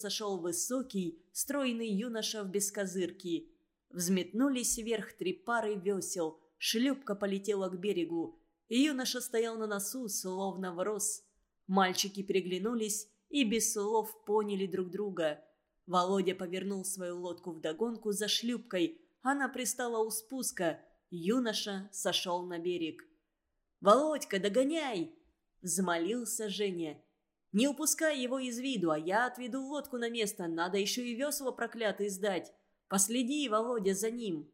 сошел высокий, стройный юноша в бескозырке. Взметнулись вверх три пары весел, шлюпка полетела к берегу. Юноша стоял на носу, словно врос. Мальчики переглянулись и без слов поняли друг друга. Володя повернул свою лодку вдогонку за шлюпкой. Она пристала у спуска. Юноша сошел на берег. «Володька, догоняй!» – взмолился Женя. «Не упускай его из виду, а я отведу лодку на место. Надо еще и весла проклятые сдать. Последи, Володя, за ним!»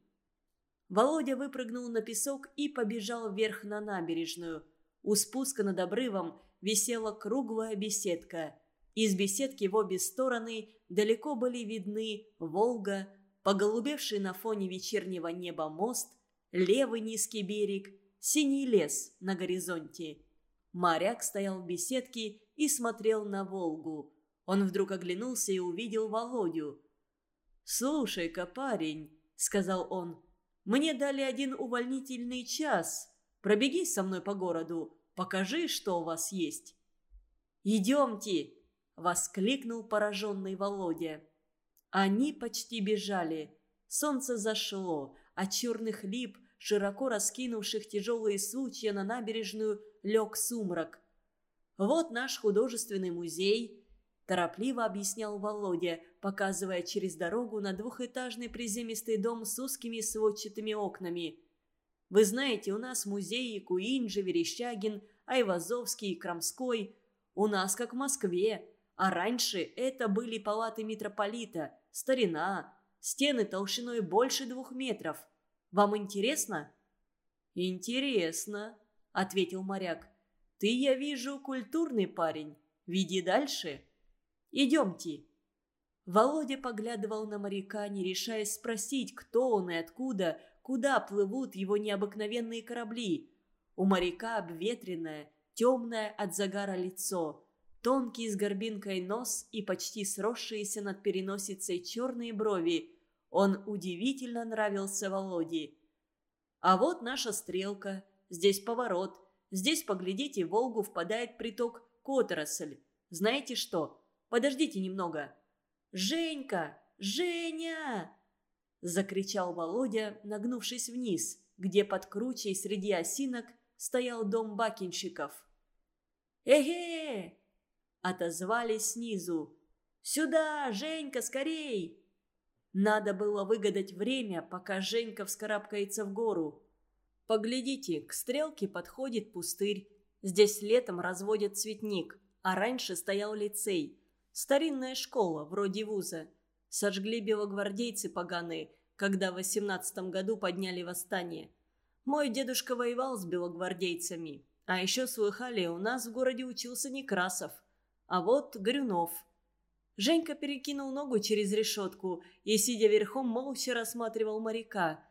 Володя выпрыгнул на песок и побежал вверх на набережную. У спуска над обрывом висела круглая беседка. Из беседки в обе стороны далеко были видны Волга, поголубевший на фоне вечернего неба мост, левый низкий берег, синий лес на горизонте. Моряк стоял в беседке и смотрел на Волгу. Он вдруг оглянулся и увидел Володю. «Слушай-ка, парень», — сказал он, — «мне дали один увольнительный час. Пробеги со мной по городу, покажи, что у вас есть». «Идемте!» — воскликнул пораженный Володя. Они почти бежали. Солнце зашло, а черных лип, широко раскинувших тяжелые сучья на набережную, лег сумрак. «Вот наш художественный музей», – торопливо объяснял Володя, показывая через дорогу на двухэтажный приземистый дом с узкими сводчатыми окнами. «Вы знаете, у нас музеи Куинджи, Верещагин, Айвазовский Крамской. У нас как в Москве. А раньше это были палаты митрополита, старина, стены толщиной больше двух метров. Вам интересно?» «Интересно», — ответил моряк. «Ты, я вижу, культурный парень. Веди дальше. Идемте». Володя поглядывал на моряка, не решаясь спросить, кто он и откуда, куда плывут его необыкновенные корабли. У моряка обветренное, темное от загара лицо — Тонкий с горбинкой нос и почти сросшиеся над переносицей черные брови. Он удивительно нравился Володе. А вот наша стрелка. Здесь поворот. Здесь, поглядите, в Волгу впадает приток Которосль. Знаете что? Подождите немного. «Женька! Женя!» Закричал Володя, нагнувшись вниз, где под кручей среди осинок стоял дом бакинщиков. «Эге! отозвались снизу. «Сюда, Женька, скорей!» Надо было выгадать время, пока Женька вскарабкается в гору. Поглядите, к стрелке подходит пустырь. Здесь летом разводят цветник, а раньше стоял лицей. Старинная школа, вроде вуза. Сожгли белогвардейцы поганые, когда в восемнадцатом году подняли восстание. Мой дедушка воевал с белогвардейцами. А еще слыхали, у нас в городе учился Некрасов а вот Горюнов. Женька перекинул ногу через решетку и, сидя верхом, молча рассматривал моряка.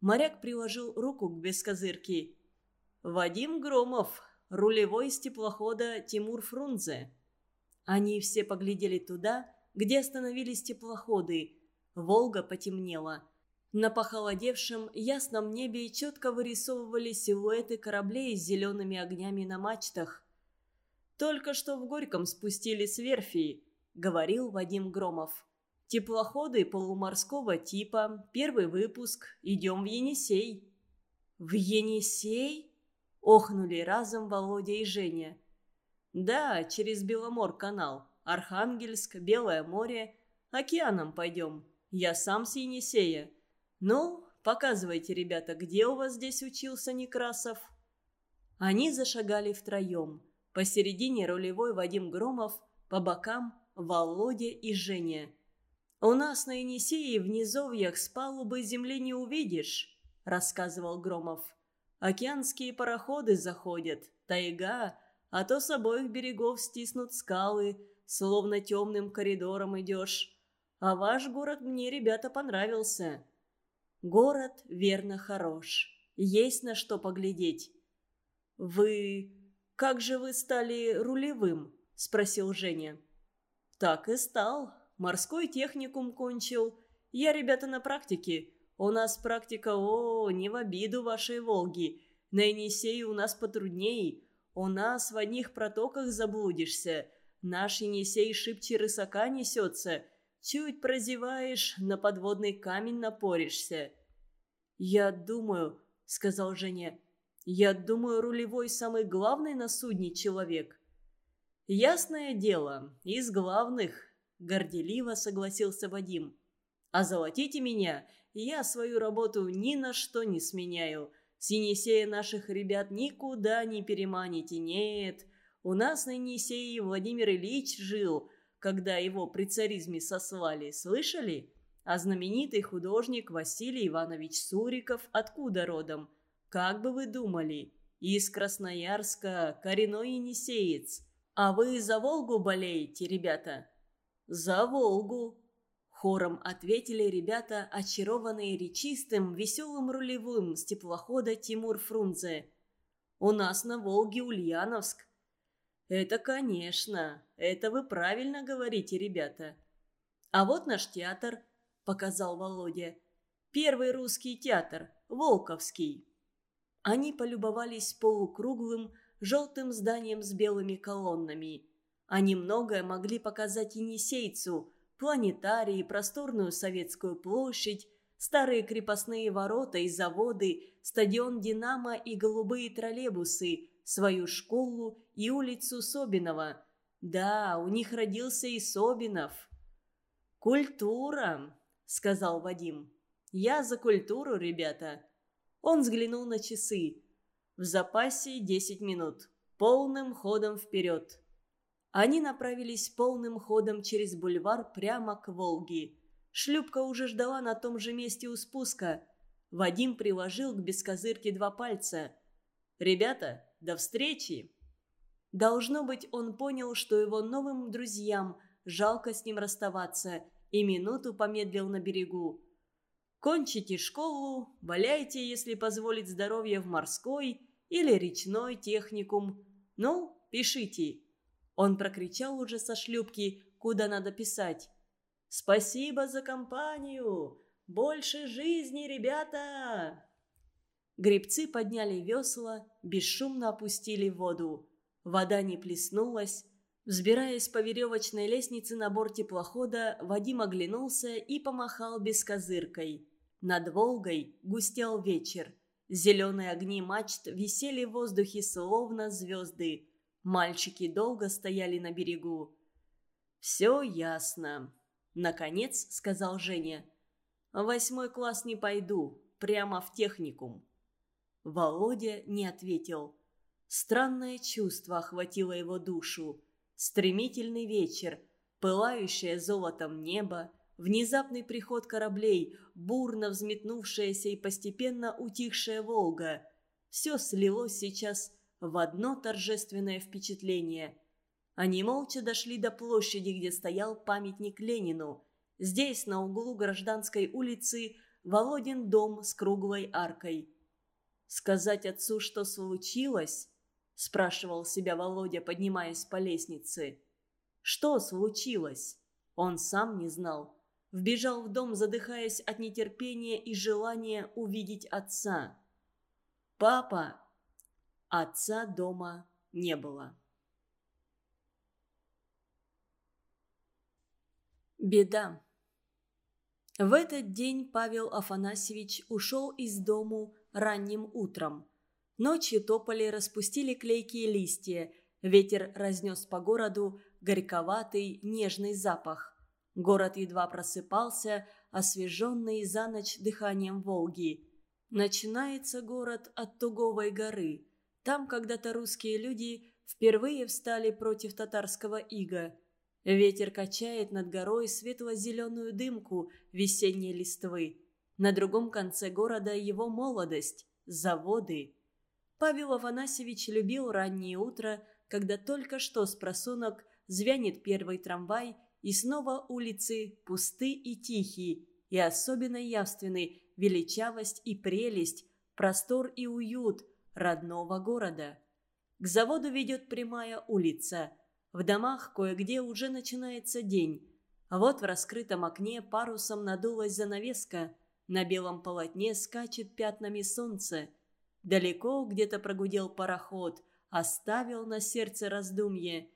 Моряк приложил руку к бескозырке. «Вадим Громов, рулевой с теплохода Тимур Фрунзе». Они все поглядели туда, где остановились теплоходы. Волга потемнела. На похолодевшем ясном небе четко вырисовывались силуэты кораблей с зелеными огнями на мачтах. «Только что в Горьком спустили с верфи», — говорил Вадим Громов. «Теплоходы полуморского типа, первый выпуск, идем в Енисей». «В Енисей?» — охнули разом Володя и Женя. «Да, через Беломор-канал, Архангельск, Белое море, океаном пойдем. Я сам с Енисея. Ну, показывайте, ребята, где у вас здесь учился Некрасов?» Они зашагали втроем. Посередине рулевой Вадим Громов, по бокам Володя и Женя. «У нас на Енисее в низовьях с палубы земли не увидишь», — рассказывал Громов. «Океанские пароходы заходят, тайга, а то с обоих берегов стиснут скалы, словно темным коридором идешь. А ваш город мне, ребята, понравился». «Город, верно, хорош. Есть на что поглядеть». «Вы «Как же вы стали рулевым?» – спросил Женя. «Так и стал. Морской техникум кончил. Я, ребята, на практике. У нас практика, о, не в обиду вашей Волги. На Енисее у нас потрудней. У нас в одних протоках заблудишься. Наш Енисей шибче рысака несется. Чуть прозеваешь, на подводный камень напоришься». «Я думаю», — сказал Женя, — «я думаю, рулевой самый главный на судне человек». «Ясное дело, из главных», — горделиво согласился Вадим. «А золотите меня, я свою работу ни на что не сменяю. С Енисея наших ребят никуда не переманите, нет. У нас на Енисее Владимир Ильич жил, когда его при царизме сослали, слышали? А знаменитый художник Василий Иванович Суриков откуда родом? Как бы вы думали? Из Красноярска, коренной енисеец. А вы за Волгу болеете, ребята? За Волгу. Хором ответили ребята, очарованные речистым, веселым рулевым с теплохода Тимур Фрунзе. «У нас на Волге Ульяновск. «Это, конечно. Это вы правильно говорите, ребята». «А вот наш театр», — показал Володя. «Первый русский театр, Волковский». Они полюбовались полукруглым, желтым зданием с белыми колоннами. Они многое могли показать Енисейцу, планетарии, просторную советскую площадь, старые крепостные ворота и заводы, стадион «Динамо» и голубые троллейбусы, свою школу и улицу Собинова. Да, у них родился и Собинов. «Культура», — сказал Вадим. «Я за культуру, ребята». Он взглянул на часы. В запасе десять минут. Полным ходом вперед. Они направились полным ходом через бульвар прямо к Волге. Шлюпка уже ждала на том же месте у спуска. Вадим приложил к бескозырке два пальца. «Ребята, до встречи!» Должно быть, он понял, что его новым друзьям жалко с ним расставаться, и минуту помедлил на берегу. «Кончите школу, валяйте, если позволит здоровье, в морской или речной техникум. Ну, пишите!» Он прокричал уже со шлюпки, куда надо писать. «Спасибо за компанию! Больше жизни, ребята!» Гребцы подняли весла, бесшумно опустили воду. Вода не плеснулась. Взбираясь по веревочной лестнице на борт теплохода, Вадим оглянулся и помахал бескозыркой. Над Волгой густел вечер. Зеленые огни мачт висели в воздухе словно звезды. Мальчики долго стояли на берегу. «Все ясно», — наконец сказал Женя. «Восьмой класс не пойду, прямо в техникум». Володя не ответил. Странное чувство охватило его душу. Стремительный вечер, пылающее золотом небо, внезапный приход кораблей, бурно взметнувшаяся и постепенно утихшая Волга. Все слилось сейчас в одно торжественное впечатление. Они молча дошли до площади, где стоял памятник Ленину. Здесь, на углу Гражданской улицы, Володин дом с круглой аркой – Сказать отцу, что случилось? Спрашивал себя Володя, поднимаясь по лестнице. Что случилось? Он сам не знал. Вбежал в дом, задыхаясь от нетерпения и желания увидеть отца. «Папа!» Отца дома не было. Беда. В этот день Павел Афанасьевич ушел из дому ранним утром. Ночью тополи распустили клейкие листья, ветер разнес по городу горьковатый нежный запах. Город едва просыпался, освеженный за ночь дыханием Волги. Начинается город от Туговой горы. Там когда-то русские люди впервые встали против татарского ига. Ветер качает над горой светло-зеленую дымку весенней листвы. На другом конце города его молодость, заводы. Павел Афанасьевич любил раннее утро, когда только что с просунок звянет первый трамвай, и снова улицы пусты и тихие, и особенно явственны величавость и прелесть, простор и уют родного города. К заводу ведет прямая улица. В домах кое-где уже начинается день. Вот в раскрытом окне парусом надулась занавеска – на белом полотне скачет пятнами солнце. Далеко где-то прогудел пароход, оставил на сердце раздумье.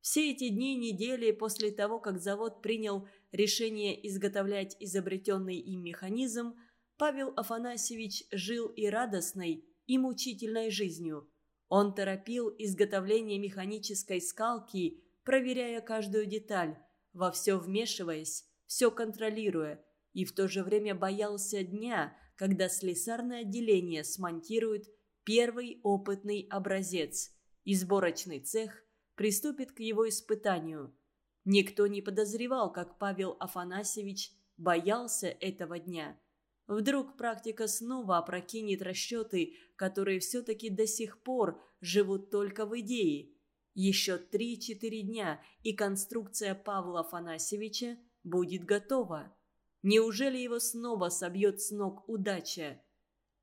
Все эти дни недели после того, как завод принял решение изготовлять изобретенный им механизм, Павел Афанасьевич жил и радостной, и мучительной жизнью. Он торопил изготовление механической скалки, проверяя каждую деталь, во все вмешиваясь, все контролируя, и в то же время боялся дня, когда слесарное отделение смонтирует первый опытный образец, и сборочный цех приступит к его испытанию. Никто не подозревал, как Павел Афанасьевич боялся этого дня. Вдруг практика снова опрокинет расчеты, которые все-таки до сих пор живут только в идее. Еще три-четыре дня, и конструкция Павла Афанасьевича будет готова. Неужели его снова собьет с ног удача?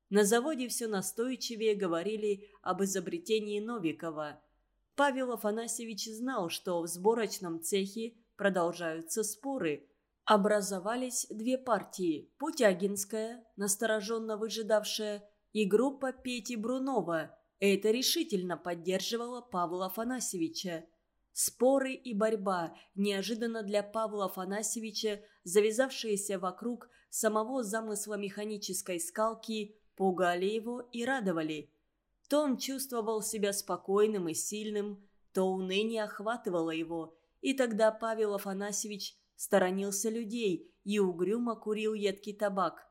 На заводе все настойчивее говорили об изобретении Новикова. Павел Афанасьевич знал, что в сборочном цехе продолжаются споры. Образовались две партии – Путягинская, настороженно выжидавшая, и группа Пети Брунова. Это решительно поддерживала Павла Афанасьевича. Споры и борьба, неожиданно для Павла Афанасьевича, завязавшиеся вокруг самого замысла механической скалки, пугали его и радовали. То он чувствовал себя спокойным и сильным, то уныние охватывало его, и тогда Павел Афанасьевич сторонился людей и угрюмо курил едкий табак.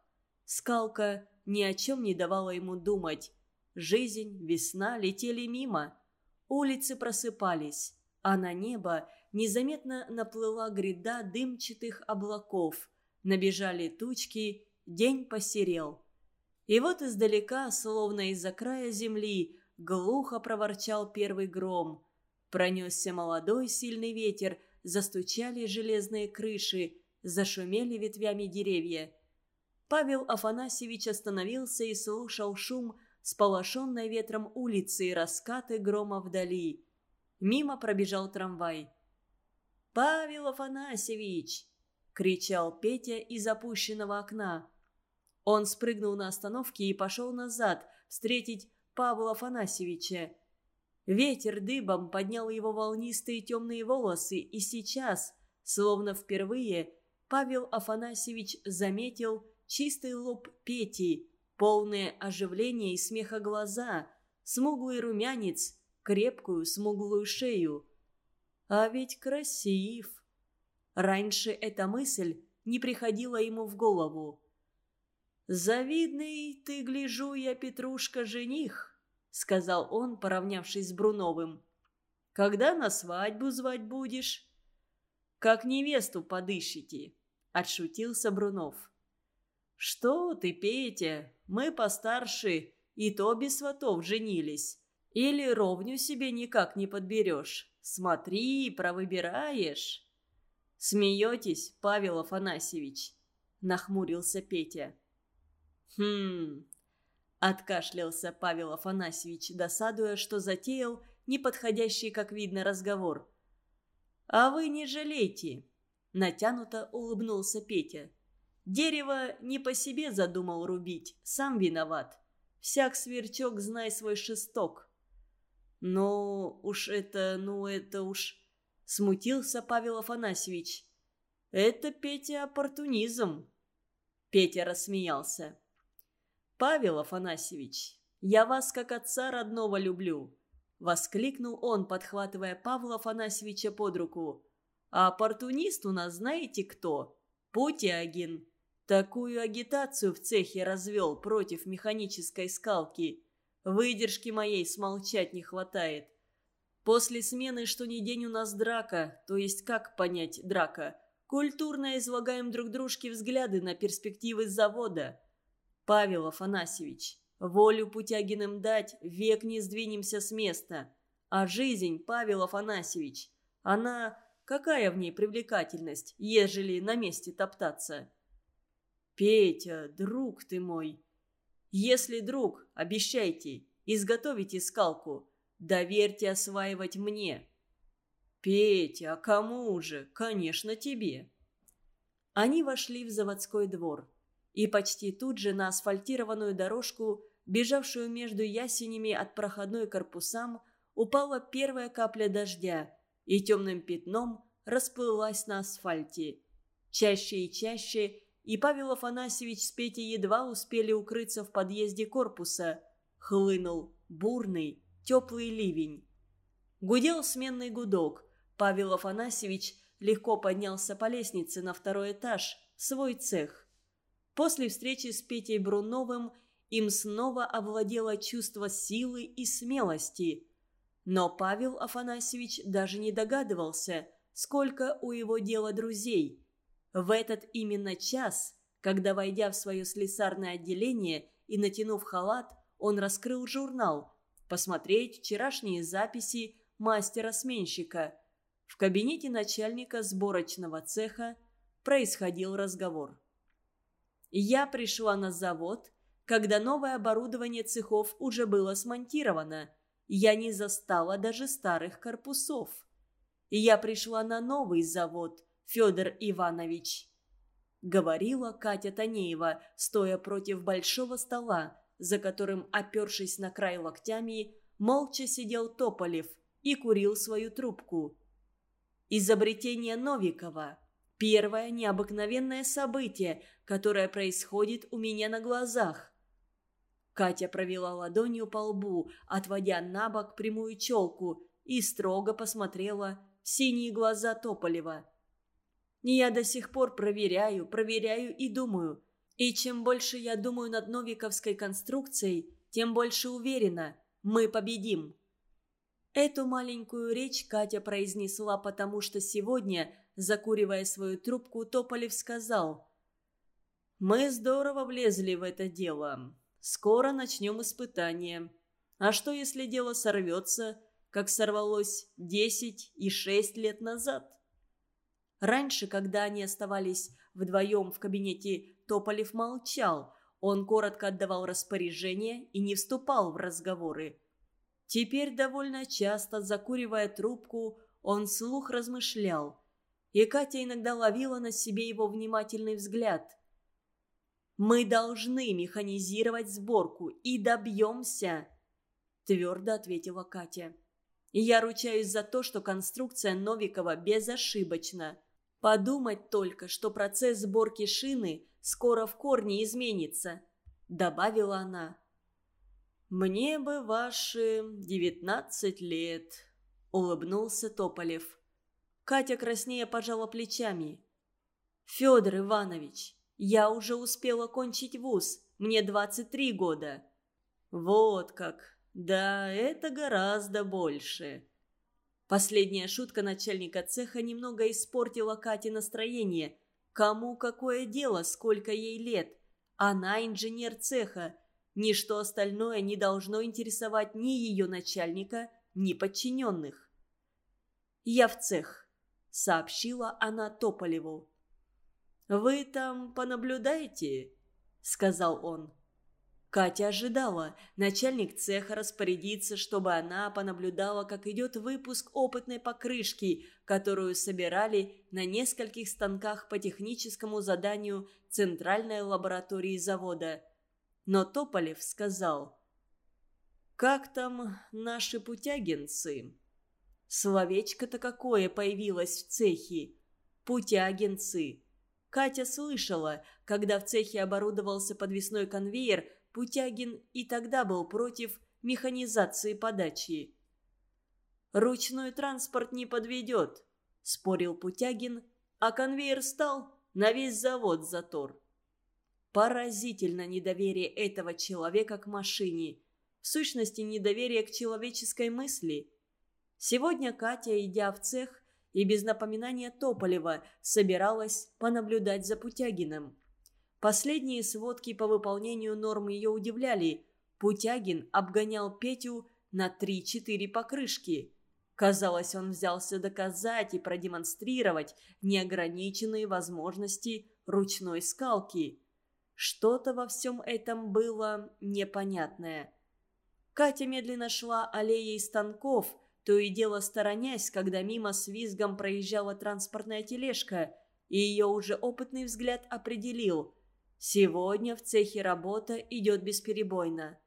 Скалка ни о чем не давала ему думать. Жизнь, весна летели мимо. Улицы просыпались а на небо незаметно наплыла гряда дымчатых облаков. Набежали тучки, день посерел. И вот издалека, словно из-за края земли, глухо проворчал первый гром. Пронесся молодой сильный ветер, застучали железные крыши, зашумели ветвями деревья. Павел Афанасьевич остановился и слушал шум сполошенной ветром улицы и раскаты грома вдали. Мимо пробежал трамвай. «Павел Афанасьевич!» — кричал Петя из опущенного окна. Он спрыгнул на остановке и пошел назад встретить Павла Афанасьевича. Ветер дыбом поднял его волнистые темные волосы, и сейчас, словно впервые, Павел Афанасьевич заметил чистый лоб Пети, полное оживление и смеха глаза, смуглый румянец, крепкую смуглую шею. А ведь красив. Раньше эта мысль не приходила ему в голову. «Завидный ты, гляжу я, Петрушка-жених», — сказал он, поравнявшись с Бруновым. «Когда на свадьбу звать будешь?» «Как невесту подыщите», — отшутился Брунов. «Что ты, Петя, мы постарше, и то без сватов женились. Или ровню себе никак не подберешь. Смотри, провыбираешь. Смеетесь, Павел Афанасьевич? Нахмурился Петя. Хм... Откашлялся Павел Афанасьевич, досадуя, что затеял неподходящий, как видно, разговор. «А вы не жалейте!» Натянуто улыбнулся Петя. «Дерево не по себе задумал рубить, сам виноват. Всяк сверчок знай свой шесток. «Ну уж это, ну это уж...» — смутился Павел Афанасьевич. «Это, Петя, оппортунизм». Петя рассмеялся. «Павел Афанасьевич, я вас как отца родного люблю», — воскликнул он, подхватывая Павла Афанасьевича под руку. «А оппортунист у нас знаете кто? Путягин. Такую агитацию в цехе развел против механической скалки. Выдержки моей смолчать не хватает. После смены что ни день у нас драка, то есть как понять драка? Культурно излагаем друг дружке взгляды на перспективы завода. Павел Афанасьевич, волю Путягиным дать, век не сдвинемся с места. А жизнь, Павел Афанасьевич, она... Какая в ней привлекательность, ежели на месте топтаться? Петя, друг ты мой, если, друг, обещайте, изготовите скалку, доверьте осваивать мне. Петя, а кому же? Конечно, тебе. Они вошли в заводской двор. И почти тут же на асфальтированную дорожку, бежавшую между ясенями от проходной корпусам, упала первая капля дождя. и темным пятном расплылась на асфальте. Чаще и чаще и Павел Афанасьевич с Петей едва успели укрыться в подъезде корпуса. Хлынул бурный, теплый ливень. Гудел сменный гудок. Павел Афанасьевич легко поднялся по лестнице на второй этаж, свой цех. После встречи с Петей Бруновым им снова овладело чувство силы и смелости. Но Павел Афанасьевич даже не догадывался, сколько у его дела друзей. В этот именно час, когда, войдя в свое слесарное отделение и натянув халат, он раскрыл журнал, посмотреть вчерашние записи мастера-сменщика. В кабинете начальника сборочного цеха происходил разговор. Я пришла на завод, когда новое оборудование цехов уже было смонтировано. Я не застала даже старых корпусов. Я пришла на новый завод, Федор Иванович. Говорила Катя Танеева, стоя против большого стола, за которым, опершись на край локтями, молча сидел Тополев и курил свою трубку. Изобретение Новикова – первое необыкновенное событие, которое происходит у меня на глазах. Катя провела ладонью по лбу, отводя на бок прямую челку, и строго посмотрела в синие глаза Тополева. «Я до сих пор проверяю, проверяю и думаю. И чем больше я думаю над новиковской конструкцией, тем больше уверена, мы победим». Эту маленькую речь Катя произнесла, потому что сегодня, закуривая свою трубку, Тополев сказал «Мы здорово влезли в это дело. Скоро начнем испытание. А что, если дело сорвется, как сорвалось десять и шесть лет назад? Раньше, когда они оставались вдвоем в кабинете, Тополев молчал. Он коротко отдавал распоряжения и не вступал в разговоры. Теперь довольно часто, закуривая трубку, он слух размышлял. И Катя иногда ловила на себе его внимательный взгляд – мы должны механизировать сборку и добьемся», – твердо ответила Катя. «Я ручаюсь за то, что конструкция Новикова безошибочна. Подумать только, что процесс сборки шины скоро в корне изменится», – добавила она. «Мне бы ваши девятнадцать лет», – улыбнулся Тополев. Катя краснея пожала плечами. «Федор Иванович, я уже успела кончить вуз. Мне 23 года». «Вот как. Да, это гораздо больше». Последняя шутка начальника цеха немного испортила Кате настроение. Кому какое дело, сколько ей лет? Она инженер цеха. Ничто остальное не должно интересовать ни ее начальника, ни подчиненных. «Я в цех», — сообщила она Тополеву. «Вы там понаблюдаете?» – сказал он. Катя ожидала. Начальник цеха распорядится, чтобы она понаблюдала, как идет выпуск опытной покрышки, которую собирали на нескольких станках по техническому заданию Центральной лаборатории завода. Но Тополев сказал, «Как там наши путягинцы?» Словечко-то какое появилось в цехе. Путягинцы. Катя слышала, когда в цехе оборудовался подвесной конвейер, Путягин и тогда был против механизации подачи. «Ручной транспорт не подведет», – спорил Путягин, а конвейер стал на весь завод затор. Поразительно недоверие этого человека к машине. В сущности, недоверие к человеческой мысли. Сегодня Катя, идя в цех, и без напоминания Тополева собиралась понаблюдать за Путягиным. Последние сводки по выполнению норм ее удивляли. Путягин обгонял Петю на 3-4 покрышки. Казалось, он взялся доказать и продемонстрировать неограниченные возможности ручной скалки. Что-то во всем этом было непонятное. Катя медленно шла аллеей станков – то и дело сторонясь, когда мимо с визгом проезжала транспортная тележка, и ее уже опытный взгляд определил – сегодня в цехе работа идет бесперебойно.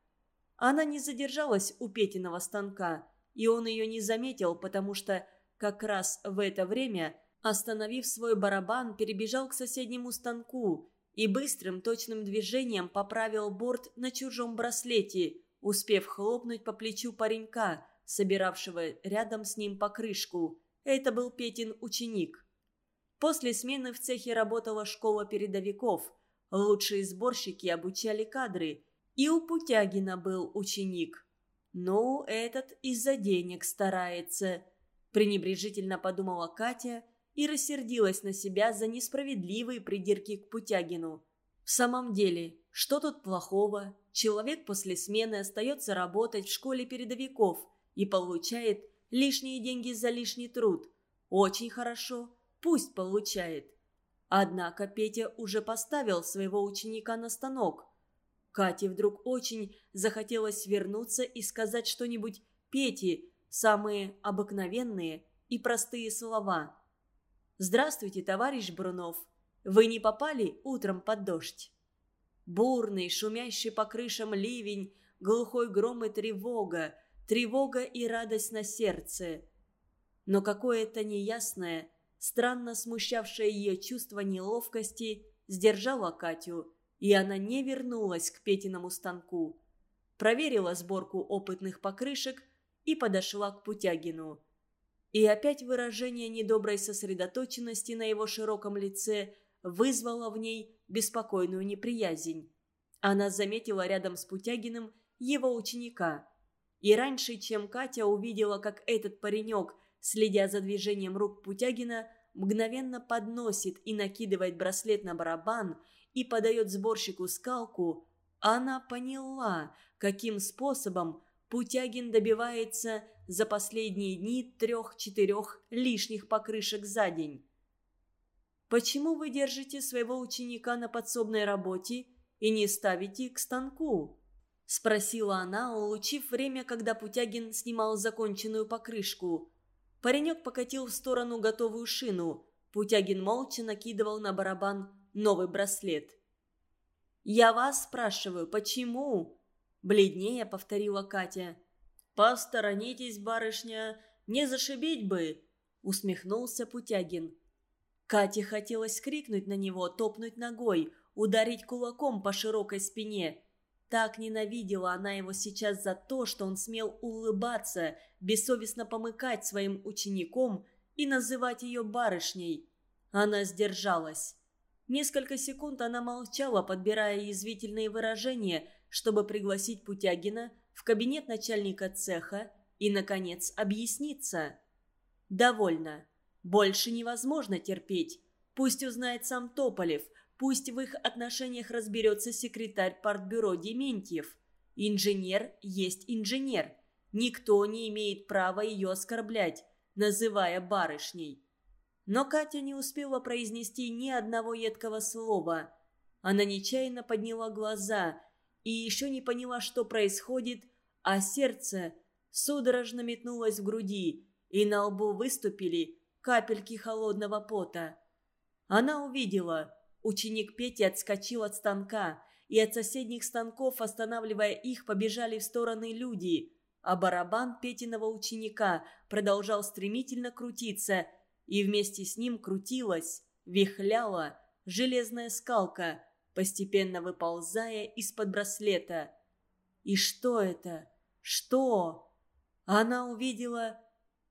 Она не задержалась у Петиного станка, и он ее не заметил, потому что как раз в это время, остановив свой барабан, перебежал к соседнему станку и быстрым точным движением поправил борт на чужом браслете, успев хлопнуть по плечу паренька, собиравшего рядом с ним покрышку. Это был Петин ученик. После смены в цехе работала школа передовиков. Лучшие сборщики обучали кадры. И у Путягина был ученик. «Ну, этот из-за денег старается», – пренебрежительно подумала Катя и рассердилась на себя за несправедливые придирки к Путягину. В самом деле, что тут плохого? Человек после смены остается работать в школе передовиков и получает лишние деньги за лишний труд. Очень хорошо, пусть получает. Однако Петя уже поставил своего ученика на станок. Кате вдруг очень захотелось вернуться и сказать что-нибудь Пете, самые обыкновенные и простые слова. «Здравствуйте, товарищ Брунов. Вы не попали утром под дождь?» Бурный, шумящий по крышам ливень, глухой гром и тревога, тревога и радость на сердце. Но какое-то неясное, странно смущавшее ее чувство неловкости сдержало Катю, и она не вернулась к Петиному станку. Проверила сборку опытных покрышек и подошла к Путягину. И опять выражение недоброй сосредоточенности на его широком лице вызвало в ней беспокойную неприязнь. Она заметила рядом с Путягиным его ученика. И раньше, чем Катя увидела, как этот паренек, следя за движением рук Путягина, мгновенно подносит и накидывает браслет на барабан и подает сборщику скалку, она поняла, каким способом Путягин добивается за последние дни трех-четырех лишних покрышек за день. «Почему вы держите своего ученика на подсобной работе и не ставите к станку?» – спросила она, улучив время, когда Путягин снимал законченную покрышку. Паренек покатил в сторону готовую шину. Путягин молча накидывал на барабан новый браслет. «Я вас спрашиваю, почему?» – бледнее повторила Катя. «Посторонитесь, барышня, не зашибить бы!» – усмехнулся Путягин. Кате хотелось крикнуть на него, топнуть ногой, ударить кулаком по широкой спине. Так ненавидела она его сейчас за то, что он смел улыбаться, бессовестно помыкать своим учеником и называть ее барышней. Она сдержалась. Несколько секунд она молчала, подбирая язвительные выражения, чтобы пригласить Путягина в кабинет начальника цеха и, наконец, объясниться. «Довольно. Больше невозможно терпеть. Пусть узнает сам Тополев – Пусть в их отношениях разберется секретарь партбюро Дементьев. Инженер есть инженер. Никто не имеет права ее оскорблять, называя барышней. Но Катя не успела произнести ни одного едкого слова. Она нечаянно подняла глаза и еще не поняла, что происходит, а сердце судорожно метнулось в груди, и на лбу выступили капельки холодного пота. Она увидела – Ученик Пети отскочил от станка, и от соседних станков, останавливая их, побежали в стороны люди, а барабан Петиного ученика продолжал стремительно крутиться, и вместе с ним крутилась, вихляла железная скалка, постепенно выползая из-под браслета. И что это? Что? Она увидела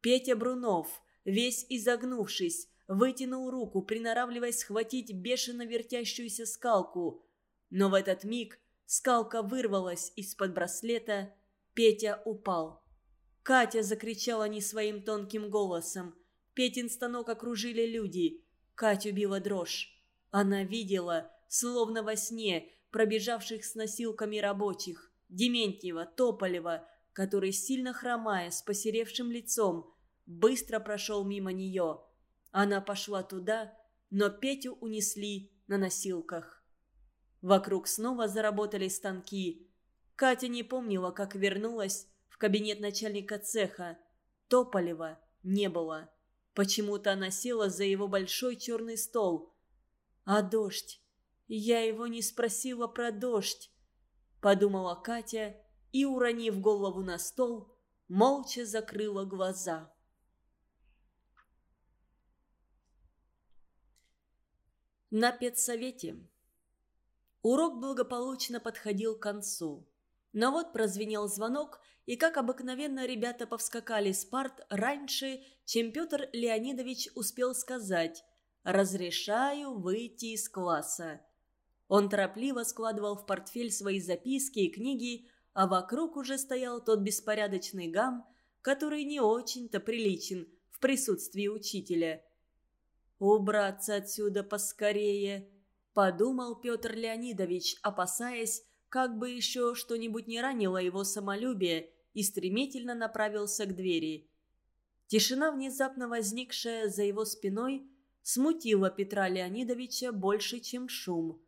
Петя Брунов, весь изогнувшись, вытянул руку, приноравливаясь схватить бешено вертящуюся скалку. Но в этот миг скалка вырвалась из-под браслета, Петя упал. Катя закричала не своим тонким голосом. Петин станок окружили люди. Катю била дрожь. Она видела, словно во сне, пробежавших с носилками рабочих. Дементьева, Тополева, который, сильно хромая, с посеревшим лицом, быстро прошел мимо нее. Она пошла туда, но Петю унесли на носилках. Вокруг снова заработали станки. Катя не помнила, как вернулась в кабинет начальника цеха. Тополева не было. Почему-то она села за его большой черный стол. «А дождь? Я его не спросила про дождь», — подумала Катя и, уронив голову на стол, молча закрыла глаза. На педсовете. Урок благополучно подходил к концу. Но вот прозвенел звонок, и, как обыкновенно, ребята повскакали с парт раньше, чем Петр Леонидович успел сказать «Разрешаю выйти из класса». Он торопливо складывал в портфель свои записки и книги, а вокруг уже стоял тот беспорядочный гам, который не очень-то приличен в присутствии учителя – «Убраться отсюда поскорее», – подумал Петр Леонидович, опасаясь, как бы еще что-нибудь не ранило его самолюбие, и стремительно направился к двери. Тишина, внезапно возникшая за его спиной, смутила Петра Леонидовича больше, чем шум.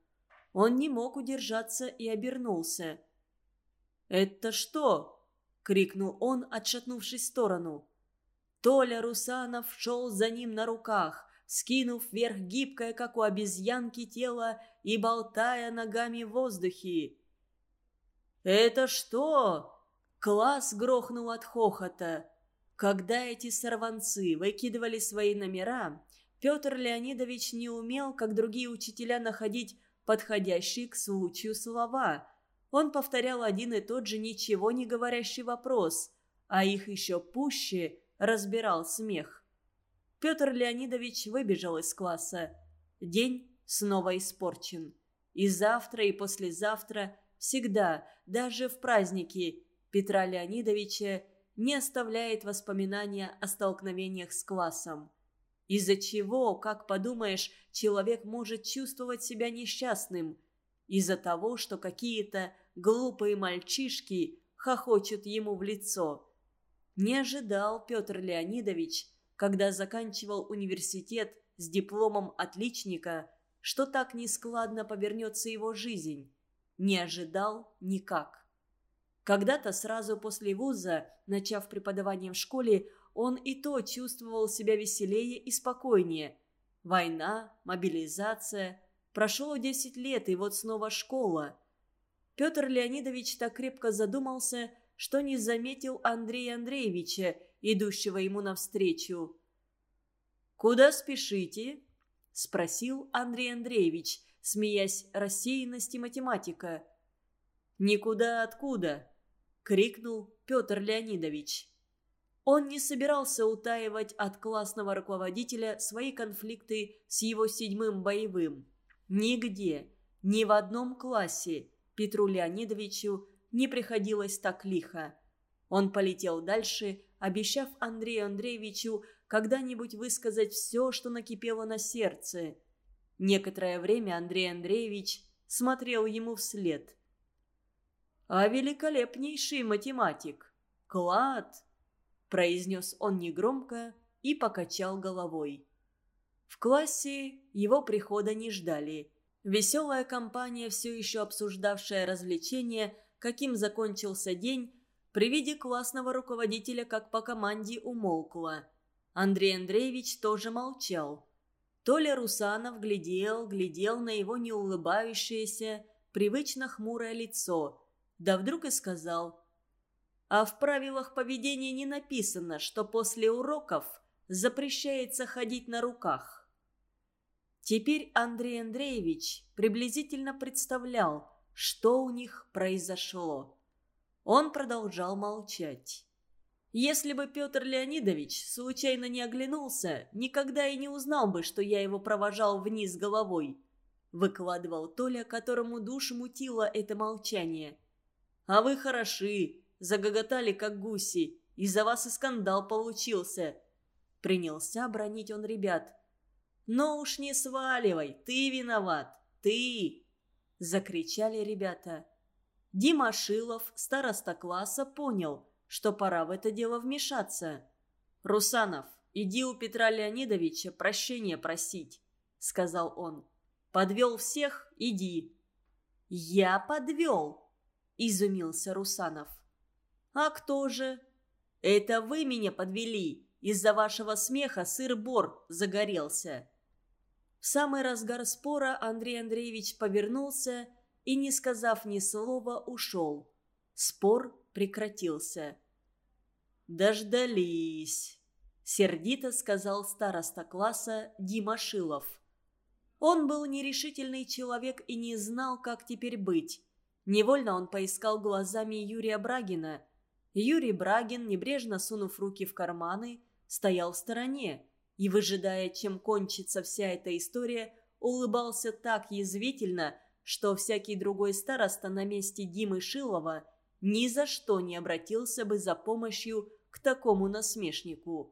Он не мог удержаться и обернулся. «Это что?» — крикнул он, отшатнувшись в сторону. Толя Русанов шел за ним на руках скинув вверх гибкое, как у обезьянки, тело и болтая ногами в воздухе. «Это что?» Класс грохнул от хохота. Когда эти сорванцы выкидывали свои номера, Петр Леонидович не умел, как другие учителя, находить подходящие к случаю слова. Он повторял один и тот же ничего не говорящий вопрос, а их еще пуще разбирал смех. Петр Леонидович выбежал из класса. День снова испорчен. И завтра, и послезавтра, всегда, даже в праздники, Петра Леонидовича не оставляет воспоминания о столкновениях с классом. Из-за чего, как подумаешь, человек может чувствовать себя несчастным? Из-за того, что какие-то глупые мальчишки хохочут ему в лицо. Не ожидал Петр Леонидович, когда заканчивал университет с дипломом отличника, что так нескладно повернется его жизнь. Не ожидал никак. Когда-то сразу после вуза, начав преподавание в школе, он и то чувствовал себя веселее и спокойнее. Война, мобилизация. Прошло 10 лет, и вот снова школа. Петр Леонидович так крепко задумался, что не заметил Андрея Андреевича, идущего ему навстречу. «Куда спешите?» – спросил Андрей Андреевич, смеясь рассеянности математика. «Никуда откуда?» – крикнул Петр Леонидович. Он не собирался утаивать от классного руководителя свои конфликты с его седьмым боевым. Нигде, ни в одном классе Петру Леонидовичу не приходилось так лихо. Он полетел дальше, обещав Андрею Андреевичу когда-нибудь высказать все, что накипело на сердце. Некоторое время Андрей Андреевич смотрел ему вслед. «А великолепнейший математик! Клад!» – произнес он негромко и покачал головой. В классе его прихода не ждали. Веселая компания, все еще обсуждавшая развлечения, каким закончился день, при виде классного руководителя как по команде умолкла. Андрей Андреевич тоже молчал. Толя Русанов глядел, глядел на его неулыбающееся, привычно хмурое лицо, да вдруг и сказал. «А в правилах поведения не написано, что после уроков запрещается ходить на руках». Теперь Андрей Андреевич приблизительно представлял, что у них произошло. Он продолжал молчать. Если бы Петр Леонидович случайно не оглянулся, никогда и не узнал бы, что я его провожал вниз головой. Выкладывал Толя, которому душу мутило это молчание. «А вы хороши!» Загоготали, как гуси. Из-за вас и скандал получился. Принялся бронить он ребят. «Но уж не сваливай, ты виноват, ты!» Закричали ребята. Дима Шилов, староста класса, понял, что пора в это дело вмешаться. «Русанов, иди у Петра Леонидовича прощения просить», — сказал он. «Подвел всех, иди». «Я подвел», — изумился Русанов. «А кто же?» «Это вы меня подвели. Из-за вашего смеха сыр-бор загорелся». В самый разгар спора Андрей Андреевич повернулся и, не сказав ни слова, ушел. Спор прекратился. «Дождались», — сердито сказал староста класса Дима Шилов. Он был нерешительный человек и не знал, как теперь быть. Невольно он поискал глазами Юрия Брагина. Юрий Брагин, небрежно сунув руки в карманы, стоял в стороне и, выжидая, чем кончится вся эта история, улыбался так язвительно, что всякий другой староста на месте Димы Шилова ни за что не обратился бы за помощью к такому насмешнику.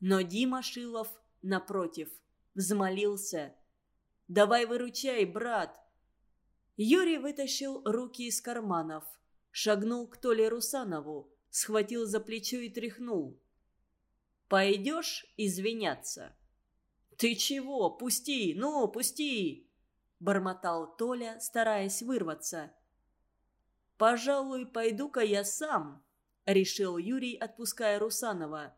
Но Дима Шилов, напротив, взмолился. «Давай выручай, брат!» Юрий вытащил руки из карманов, шагнул к Толе Русанову, схватил за плечо и тряхнул. «Пойдешь извиняться?» «Ты чего? Пусти! Ну, пусти!» Бормотал Толя, стараясь вырваться. «Пожалуй, пойду-ка я сам», — решил Юрий, отпуская Русанова.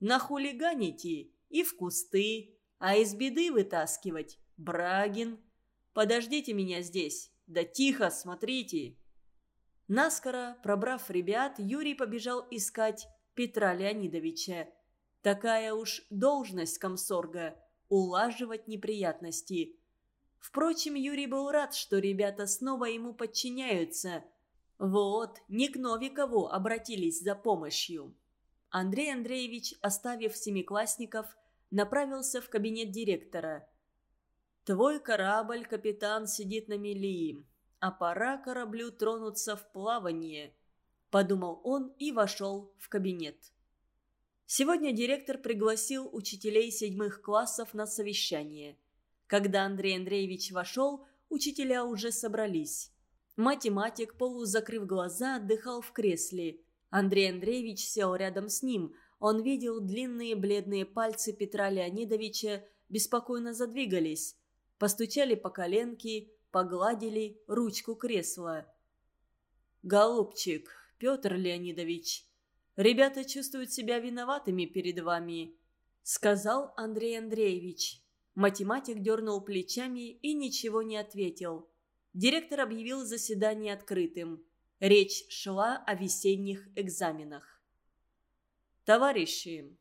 «Нахулиганите и в кусты, а из беды вытаскивать Брагин. Подождите меня здесь, да тихо, смотрите». Наскоро, пробрав ребят, Юрий побежал искать Петра Леонидовича. Такая уж должность комсорга – улаживать неприятности. Впрочем, Юрий был рад, что ребята снова ему подчиняются. Вот, не к Новикову обратились за помощью. Андрей Андреевич, оставив семиклассников, направился в кабинет директора. «Твой корабль, капитан, сидит на мели, а пора кораблю тронуться в плавание», – подумал он и вошел в кабинет. Сегодня директор пригласил учителей седьмых классов на совещание. Когда Андрей Андреевич вошел, учителя уже собрались. Математик, полузакрыв глаза, отдыхал в кресле. Андрей Андреевич сел рядом с ним. Он видел длинные бледные пальцы Петра Леонидовича, беспокойно задвигались. Постучали по коленке, погладили ручку кресла. «Голубчик, Петр Леонидович», Ребята чувствуют себя виноватыми перед вами», — сказал Андрей Андреевич. Математик дернул плечами и ничего не ответил. Директор объявил заседание открытым. Речь шла о весенних экзаменах. «Товарищи,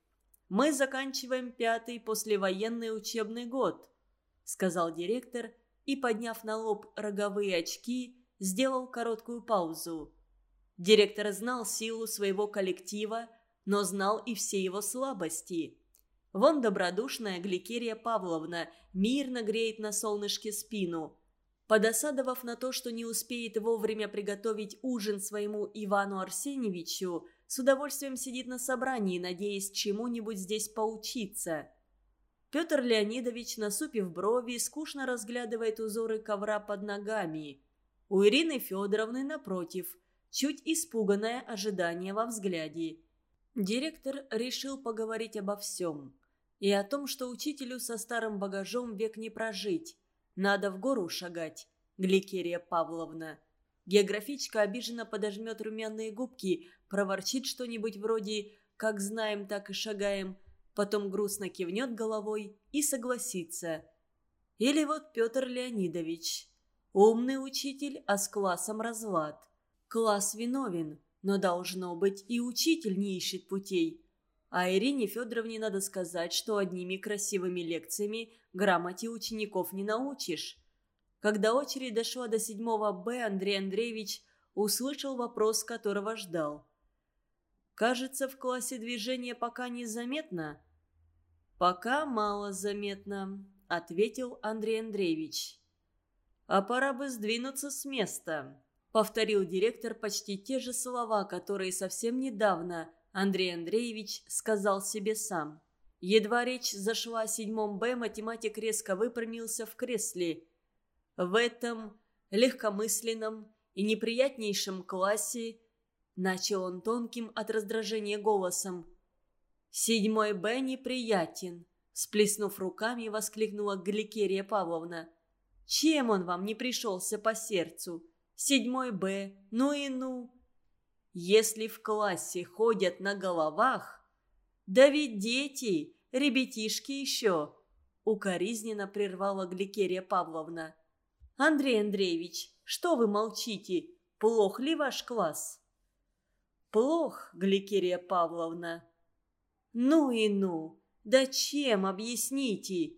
мы заканчиваем пятый послевоенный учебный год», — сказал директор и, подняв на лоб роговые очки, сделал короткую паузу. Директор знал силу своего коллектива, но знал и все его слабости. Вон добродушная Гликерия Павловна мирно греет на солнышке спину. Подосадовав на то, что не успеет вовремя приготовить ужин своему Ивану Арсеньевичу, с удовольствием сидит на собрании, надеясь чему-нибудь здесь поучиться. Петр Леонидович, насупив брови, скучно разглядывает узоры ковра под ногами. У Ирины Федоровны, напротив – чуть испуганное ожидание во взгляде. Директор решил поговорить обо всем. И о том, что учителю со старым багажом век не прожить. Надо в гору шагать, Гликерия Павловна. Географичка обиженно подожмет румяные губки, проворчит что-нибудь вроде «как знаем, так и шагаем», потом грустно кивнет головой и согласится. Или вот Петр Леонидович. Умный учитель, а с классом разлад. Класс виновен, но должно быть и учитель не ищет путей. А Ирине Федоровне надо сказать, что одними красивыми лекциями грамоте учеников не научишь. Когда очередь дошла до седьмого Б, Андрей Андреевич услышал вопрос, которого ждал. «Кажется, в классе движение пока незаметно». «Пока мало заметно», — ответил Андрей Андреевич. «А пора бы сдвинуться с места. Повторил директор почти те же слова, которые совсем недавно Андрей Андреевич сказал себе сам. Едва речь зашла о седьмом Б, математик резко выпрямился в кресле. В этом легкомысленном и неприятнейшем классе начал он тонким от раздражения голосом. «Седьмой Б неприятен», – сплеснув руками, воскликнула Гликерия Павловна. «Чем он вам не пришелся по сердцу? седьмой Б, ну и ну. Если в классе ходят на головах, да ведь дети, ребятишки еще, укоризненно прервала Гликерия Павловна. Андрей Андреевич, что вы молчите? Плох ли ваш класс? Плох, Гликерия Павловна. Ну и ну, да чем объясните?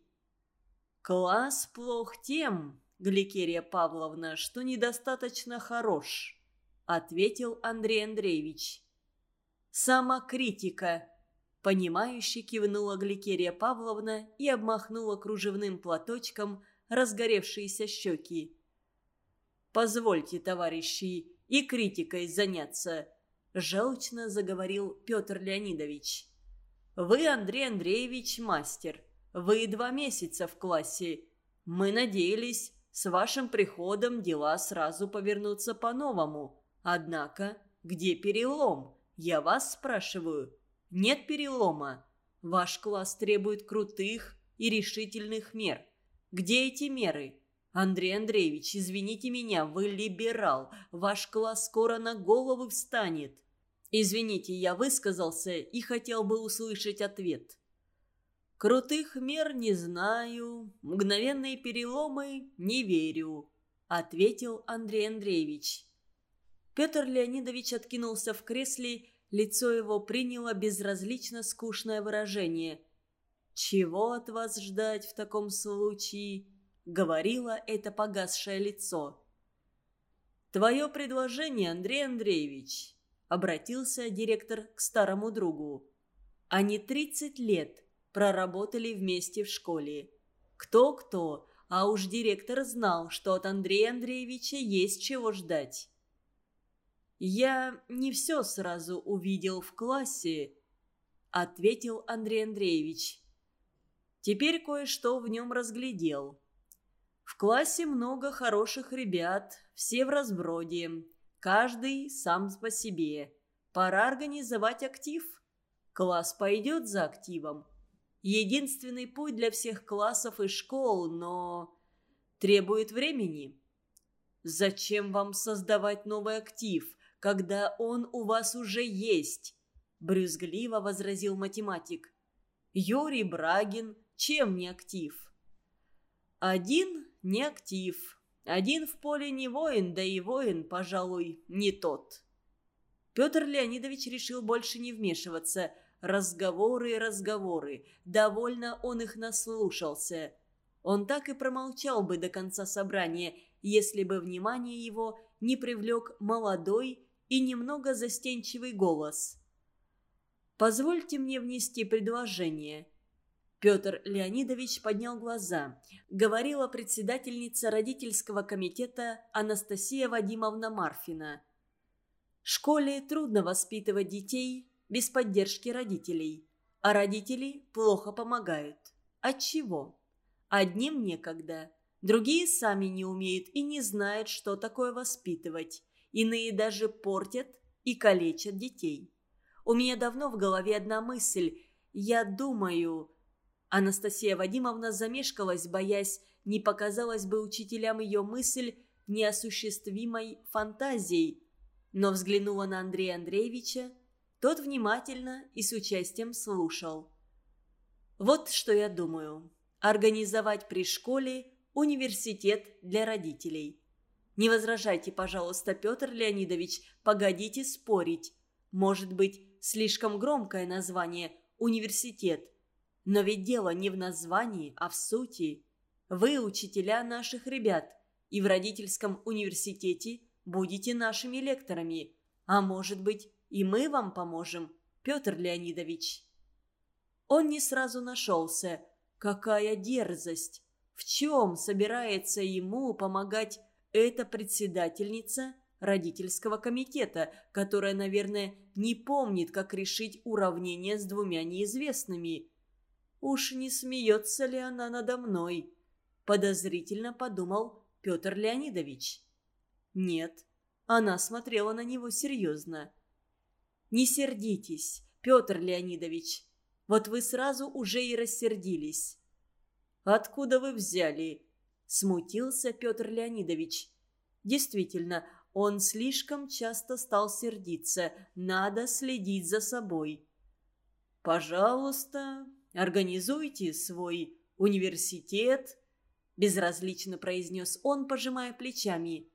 «Класс плох тем, Гликерия Павловна, что недостаточно хорош», — ответил Андрей Андреевич. «Самокритика», — понимающе кивнула Гликерия Павловна и обмахнула кружевным платочком разгоревшиеся щеки. «Позвольте, товарищи, и критикой заняться», – желчно заговорил Петр Леонидович. «Вы, Андрей Андреевич, мастер. Вы два месяца в классе. Мы надеялись, с вашим приходом дела сразу повернутся по-новому. Однако, где перелом? Я вас спрашиваю. Нет перелома. Ваш класс требует крутых и решительных мер. Где эти меры? Андрей Андреевич, извините меня, вы либерал. Ваш класс скоро на голову встанет. Извините, я высказался и хотел бы услышать ответ. Крутых мер не знаю, мгновенные переломы не верю, ответил Андрей Андреевич. Петр Леонидович откинулся в кресле, лицо его приняло безразлично скучное выражение. «Чего от вас ждать в таком случае?» — говорило это погасшее лицо. «Твое предложение, Андрей Андреевич», — обратился директор к старому другу. «Они тридцать лет проработали вместе в школе. Кто-кто, а уж директор знал, что от Андрея Андреевича есть чего ждать». «Я не все сразу увидел в классе», — ответил Андрей Андреевич. «Теперь кое-что в нем разглядел». В классе много хороших ребят, все в разброде. Каждый сам по себе. Пора организовать актив. Класс пойдет за активом. Единственный путь для всех классов и школ, но требует времени. Зачем вам создавать новый актив, когда он у вас уже есть? Брюзгливо возразил математик. Юрий Брагин чем не актив? Один не актив. Один в поле не воин, да и воин, пожалуй, не тот. Петр Леонидович решил больше не вмешиваться. Разговоры и разговоры. Довольно он их наслушался. Он так и промолчал бы до конца собрания, если бы внимание его не привлек молодой и немного застенчивый голос. «Позвольте мне внести предложение», Петр Леонидович поднял глаза. Говорила председательница родительского комитета Анастасия Вадимовна Марфина. «Школе трудно воспитывать детей без поддержки родителей, а родители плохо помогают. От чего? Одним некогда, другие сами не умеют и не знают, что такое воспитывать. Иные даже портят и калечат детей. У меня давно в голове одна мысль. Я думаю, Анастасия Вадимовна замешкалась, боясь, не показалась бы учителям ее мысль неосуществимой фантазией, но взглянула на Андрея Андреевича, тот внимательно и с участием слушал. «Вот что я думаю. Организовать при школе университет для родителей. Не возражайте, пожалуйста, Петр Леонидович, погодите спорить. Может быть, слишком громкое название «университет», но ведь дело не в названии, а в сути. Вы учителя наших ребят, и в родительском университете будете нашими лекторами. А может быть, и мы вам поможем, Петр Леонидович». Он не сразу нашелся. Какая дерзость! В чем собирается ему помогать эта председательница родительского комитета, которая, наверное, не помнит, как решить уравнение с двумя неизвестными – Уж не смеется ли она надо мной? Подозрительно подумал Петр Леонидович. Нет, она смотрела на него серьезно. «Не сердитесь, Петр Леонидович. Вот вы сразу уже и рассердились». «Откуда вы взяли?» – смутился Петр Леонидович. «Действительно, он слишком часто стал сердиться. Надо следить за собой». «Пожалуйста, Организуйте свой университет», – безразлично произнес он, пожимая плечами.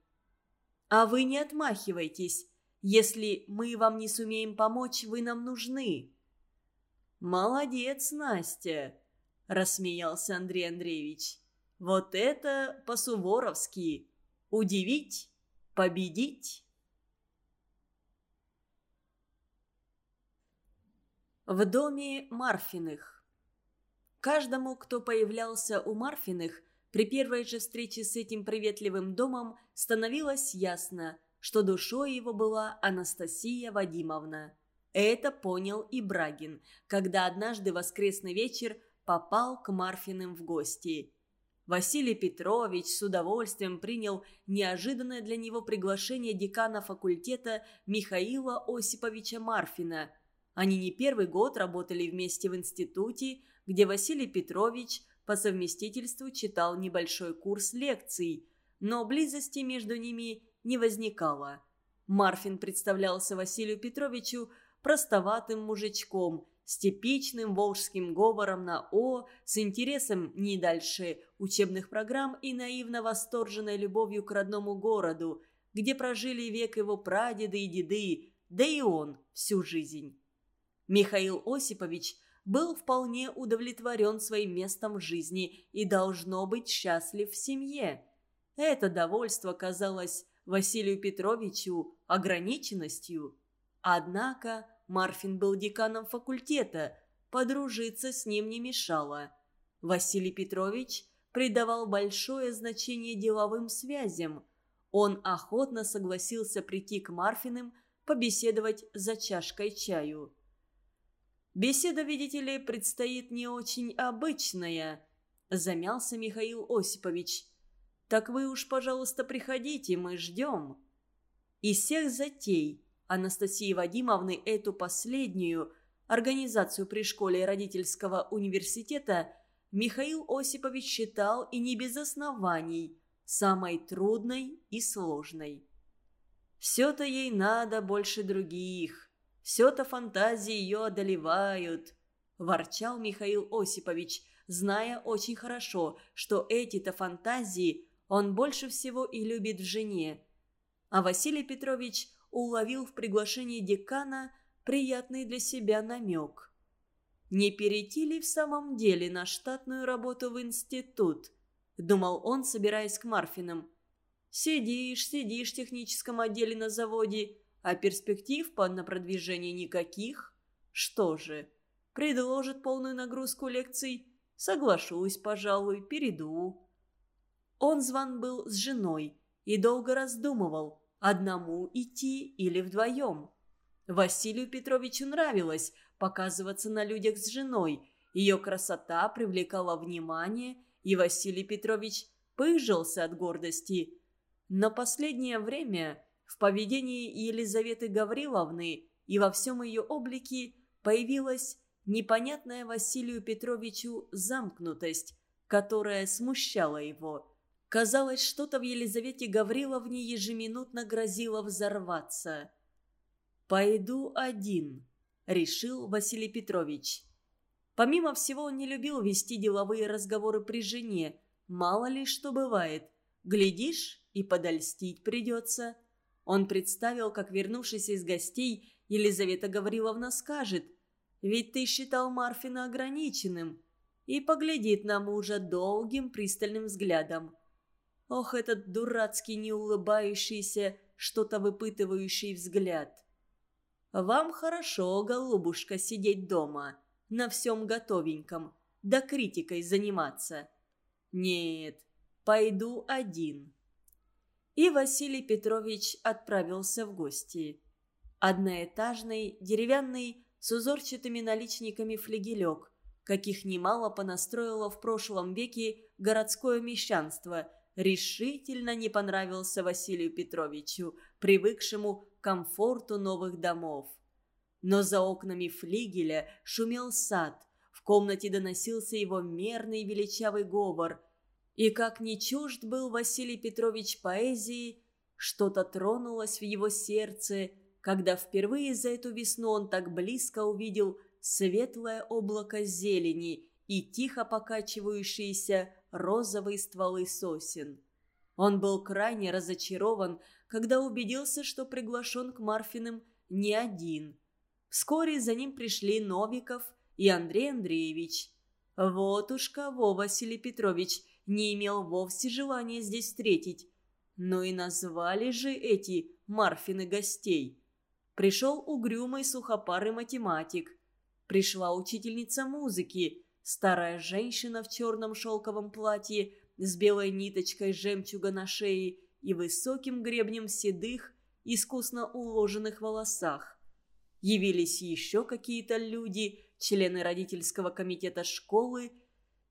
«А вы не отмахивайтесь. Если мы вам не сумеем помочь, вы нам нужны». «Молодец, Настя», – рассмеялся Андрей Андреевич. Вот это по-суворовски. Удивить, победить. В доме Марфиных. Каждому, кто появлялся у Марфиных, при первой же встрече с этим приветливым домом становилось ясно, что душой его была Анастасия Вадимовна. Это понял и Брагин, когда однажды воскресный вечер попал к Марфиным в гости. Василий Петрович с удовольствием принял неожиданное для него приглашение декана факультета Михаила Осиповича Марфина – они не первый год работали вместе в институте, где Василий Петрович по совместительству читал небольшой курс лекций, но близости между ними не возникало. Марфин представлялся Василию Петровичу простоватым мужичком с типичным волжским говором на «о», с интересом не дальше учебных программ и наивно восторженной любовью к родному городу, где прожили век его прадеды и деды, да и он всю жизнь. Михаил Осипович был вполне удовлетворен своим местом в жизни и должно быть счастлив в семье. Это довольство казалось Василию Петровичу ограниченностью. Однако Марфин был деканом факультета, подружиться с ним не мешало. Василий Петрович придавал большое значение деловым связям. Он охотно согласился прийти к Марфиным побеседовать за чашкой чаю. Беседа, видите ли, предстоит не очень обычная», – замялся Михаил Осипович. «Так вы уж, пожалуйста, приходите, мы ждем». Из всех затей Анастасии Вадимовны эту последнюю организацию при школе родительского университета Михаил Осипович считал и не без оснований самой трудной и сложной. Все-то ей надо больше других. Все-то фантазии ее одолевают», – ворчал Михаил Осипович, зная очень хорошо, что эти-то фантазии он больше всего и любит в жене. А Василий Петрович уловил в приглашении декана приятный для себя намек. «Не перейти ли в самом деле на штатную работу в институт?» – думал он, собираясь к Марфинам. «Сидишь, сидишь в техническом отделе на заводе – а перспектив на продвижение никаких? Что же, предложит полную нагрузку лекций? Соглашусь, пожалуй, перейду. Он зван был с женой и долго раздумывал, одному идти или вдвоем. Василию Петровичу нравилось показываться на людях с женой. Ее красота привлекала внимание, и Василий Петрович пыжился от гордости. Но последнее время в поведении Елизаветы Гавриловны и во всем ее облике появилась непонятная Василию Петровичу замкнутость, которая смущала его. Казалось, что-то в Елизавете Гавриловне ежеминутно грозило взорваться. «Пойду один», — решил Василий Петрович. Помимо всего, он не любил вести деловые разговоры при жене. Мало ли что бывает. Глядишь, и подольстить придется. Он представил, как, вернувшись из гостей, Елизавета Гавриловна скажет «Ведь ты считал Марфина ограниченным» и поглядит на мужа долгим пристальным взглядом. Ох, этот дурацкий неулыбающийся, что-то выпытывающий взгляд. «Вам хорошо, голубушка, сидеть дома, на всем готовеньком, да критикой заниматься. Нет, пойду один» и Василий Петрович отправился в гости. Одноэтажный, деревянный, с узорчатыми наличниками флегелек, каких немало понастроило в прошлом веке городское мещанство, решительно не понравился Василию Петровичу, привыкшему к комфорту новых домов. Но за окнами флигеля шумел сад, в комнате доносился его мерный величавый говор – и как не чужд был Василий Петрович поэзии, что-то тронулось в его сердце, когда впервые за эту весну он так близко увидел светлое облако зелени и тихо покачивающиеся розовые стволы сосен. Он был крайне разочарован, когда убедился, что приглашен к Марфиным не один. Вскоре за ним пришли Новиков и Андрей Андреевич. Вот уж кого Василий Петрович не имел вовсе желания здесь встретить. Но и назвали же эти Марфины гостей. Пришел угрюмый сухопарый математик. Пришла учительница музыки, старая женщина в черном шелковом платье с белой ниточкой жемчуга на шее и высоким гребнем седых, искусно уложенных волосах. Явились еще какие-то люди, члены родительского комитета школы,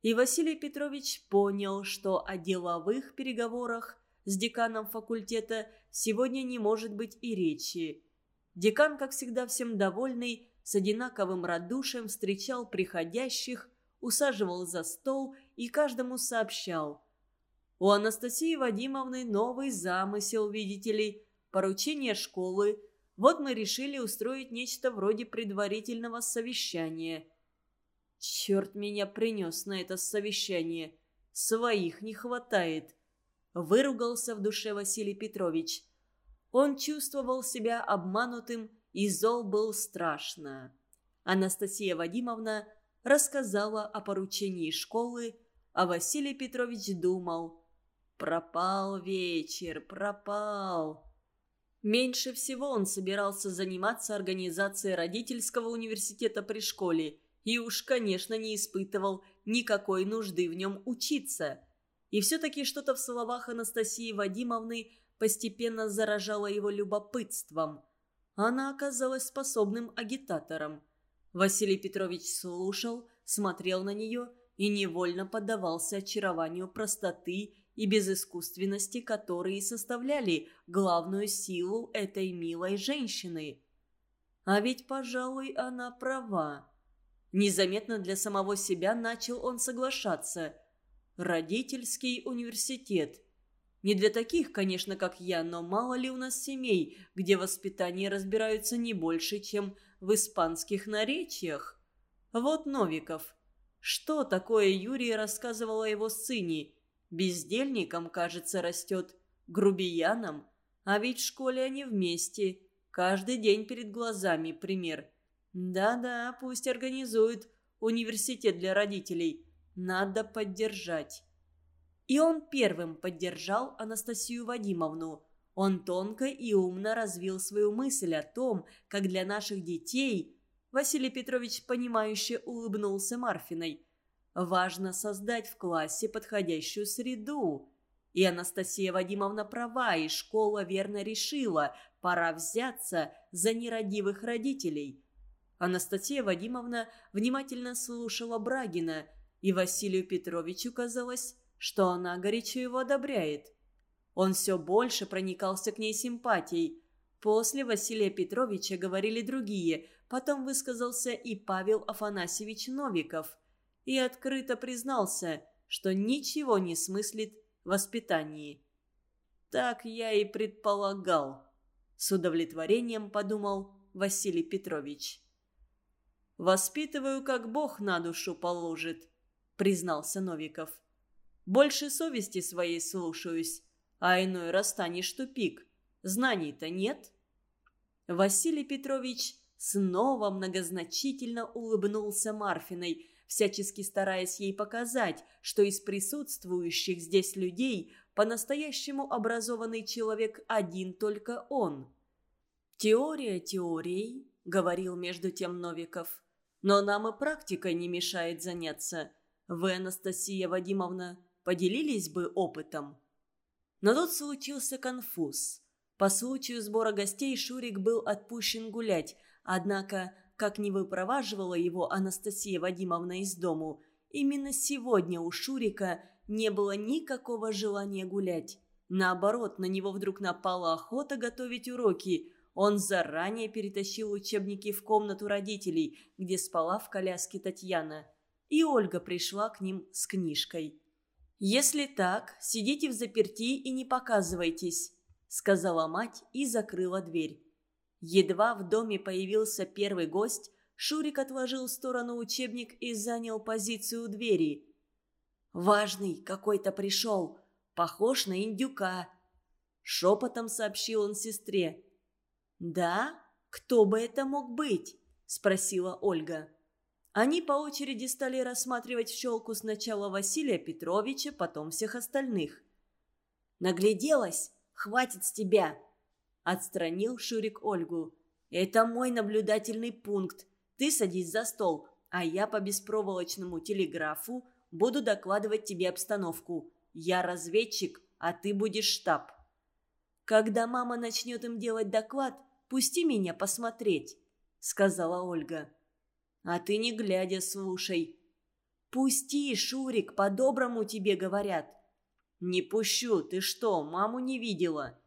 и Василий Петрович понял, что о деловых переговорах с деканом факультета сегодня не может быть и речи. Декан, как всегда всем довольный, с одинаковым радушием встречал приходящих, усаживал за стол и каждому сообщал. У Анастасии Вадимовны новый замысел, видите ли, поручение школы. Вот мы решили устроить нечто вроде предварительного совещания. Черт меня принес на это совещание. Своих не хватает. Выругался в душе Василий Петрович. Он чувствовал себя обманутым, и зол был страшно. Анастасия Вадимовна рассказала о поручении школы, а Василий Петрович думал. Пропал вечер, пропал. Меньше всего он собирался заниматься организацией родительского университета при школе и уж, конечно, не испытывал никакой нужды в нем учиться. И все-таки что-то в словах Анастасии Вадимовны постепенно заражало его любопытством. Она оказалась способным агитатором. Василий Петрович слушал, смотрел на нее и невольно поддавался очарованию простоты и безыскусственности, которые составляли главную силу этой милой женщины. А ведь, пожалуй, она права. Незаметно для самого себя начал он соглашаться. Родительский университет. Не для таких, конечно, как я, но мало ли у нас семей, где воспитание разбираются не больше, чем в испанских наречиях. Вот Новиков. Что такое Юрий рассказывал о его сыне? Бездельником, кажется, растет, грубияном. А ведь в школе они вместе. Каждый день перед глазами пример. Да-да, пусть организует университет для родителей. Надо поддержать. И он первым поддержал Анастасию Вадимовну. Он тонко и умно развил свою мысль о том, как для наших детей... Василий Петрович, понимающе улыбнулся Марфиной. Важно создать в классе подходящую среду. И Анастасия Вадимовна права, и школа верно решила, пора взяться за нерадивых родителей. Анастасия Вадимовна внимательно слушала Брагина, и Василию Петровичу казалось, что она горячо его одобряет. Он все больше проникался к ней симпатией. После Василия Петровича говорили другие, потом высказался и Павел Афанасьевич Новиков и открыто признался, что ничего не смыслит в воспитании. «Так я и предполагал», — с удовлетворением подумал Василий Петрович. «Воспитываю, как Бог на душу положит», — признался Новиков. «Больше совести своей слушаюсь, а иной раз станешь тупик. Знаний-то нет». Василий Петрович снова многозначительно улыбнулся Марфиной, всячески стараясь ей показать, что из присутствующих здесь людей по-настоящему образованный человек один только он. «Теория теорией», — говорил между тем Новиков, — «но нам и практикой не мешает заняться. Вы, Анастасия Вадимовна, поделились бы опытом?» Но тут случился конфуз. По случаю сбора гостей Шурик был отпущен гулять, однако, как не выпроваживала его Анастасия Вадимовна из дому, именно сегодня у Шурика не было никакого желания гулять. Наоборот, на него вдруг напала охота готовить уроки. Он заранее перетащил учебники в комнату родителей, где спала в коляске Татьяна. И Ольга пришла к ним с книжкой. «Если так, сидите в заперти и не показывайтесь», — сказала мать и закрыла дверь. Едва в доме появился первый гость, Шурик отложил в сторону учебник и занял позицию у двери. «Важный какой-то пришел, похож на индюка», — шепотом сообщил он сестре. «Да? Кто бы это мог быть?» — спросила Ольга. Они по очереди стали рассматривать щелку сначала Василия Петровича, потом всех остальных. «Нагляделась? Хватит с тебя!» Отстранил Шурик Ольгу. «Это мой наблюдательный пункт. Ты садись за стол, а я по беспроволочному телеграфу буду докладывать тебе обстановку. Я разведчик, а ты будешь штаб». «Когда мама начнет им делать доклад, пусти меня посмотреть», — сказала Ольга. «А ты не глядя слушай». «Пусти, Шурик, по-доброму тебе говорят». «Не пущу, ты что, маму не видела?»